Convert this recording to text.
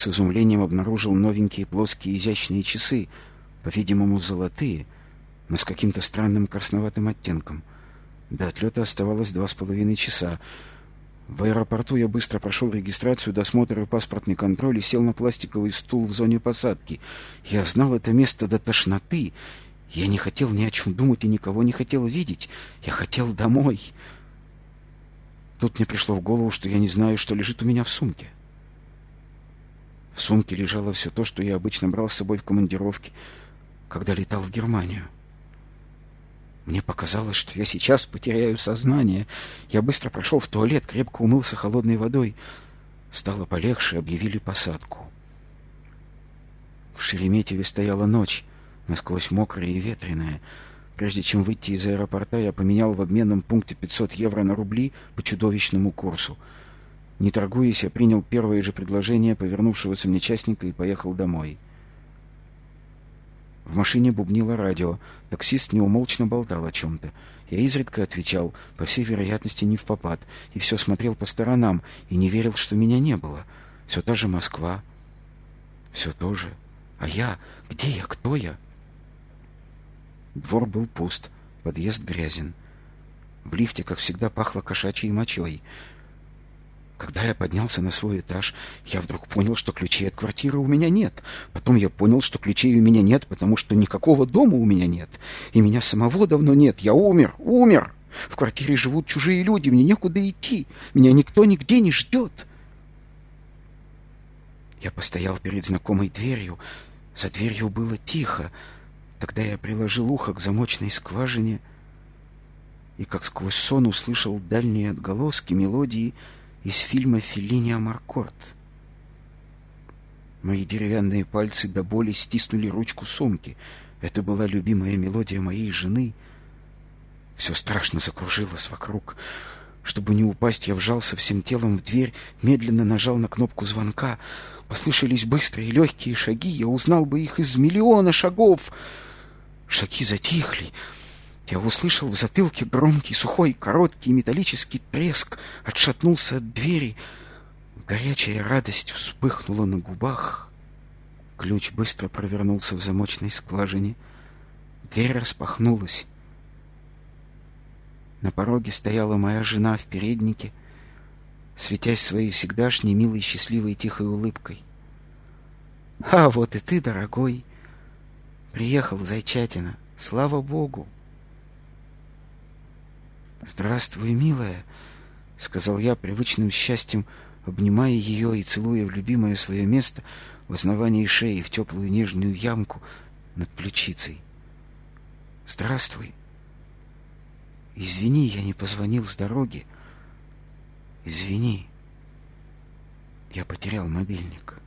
с изумлением обнаружил новенькие плоские изящные часы, по-видимому, золотые, но с каким-то странным красноватым оттенком. До отлета оставалось два с половиной часа. В аэропорту я быстро прошел регистрацию, досмотр и паспортный контроль и сел на пластиковый стул в зоне посадки. Я знал это место до тошноты. Я не хотел ни о чем думать и никого не хотел видеть. Я хотел домой. Тут мне пришло в голову, что я не знаю, что лежит у меня в сумке. В сумке лежало все то, что я обычно брал с собой в командировке, когда летал в Германию. Мне показалось, что я сейчас потеряю сознание. Я быстро прошел в туалет, крепко умылся холодной водой. Стало полегче, объявили посадку. В Шереметьеве стояла ночь, насквозь мокрая и ветреная. Прежде чем выйти из аэропорта, я поменял в обменном пункте 500 евро на рубли по чудовищному курсу. Не торгуясь, я принял первое же предложение повернувшегося мне частника и поехал домой. В машине бубнило радио. Таксист неумолчно болтал о чем-то. Я изредка отвечал, по всей вероятности, не в попад, и все смотрел по сторонам, и не верил, что меня не было. Все та же Москва. Все то же. А я? Где я? Кто я? Двор был пуст, подъезд грязен. В лифте, как всегда, пахло кошачьей мочой — когда я поднялся на свой этаж, я вдруг понял, что ключей от квартиры у меня нет. Потом я понял, что ключей у меня нет, потому что никакого дома у меня нет. И меня самого давно нет. Я умер, умер. В квартире живут чужие люди, мне некуда идти. Меня никто нигде не ждет. Я постоял перед знакомой дверью. За дверью было тихо. Тогда я приложил ухо к замочной скважине и, как сквозь сон, услышал дальние отголоски мелодии из фильма Феллини Амаркорд. Мои деревянные пальцы до боли стиснули ручку сумки. Это была любимая мелодия моей жены. Все страшно закружилось вокруг. Чтобы не упасть, я вжался всем телом в дверь, медленно нажал на кнопку звонка. Послышались быстрые легкие шаги. Я узнал бы их из миллиона шагов. Шаги затихли. Я услышал в затылке громкий, сухой, короткий металлический треск, отшатнулся от двери. Горячая радость вспыхнула на губах. Ключ быстро провернулся в замочной скважине. Дверь распахнулась. На пороге стояла моя жена в переднике, светясь своей всегдашней милой, счастливой, тихой улыбкой. «А вот и ты, дорогой! Приехал, Зайчатина, слава Богу!» «Здравствуй, милая!» — сказал я привычным счастьем, обнимая ее и целуя в любимое свое место в основании шеи в теплую нежную ямку над ключицей. «Здравствуй!» «Извини, я не позвонил с дороги. Извини, я потерял мобильник».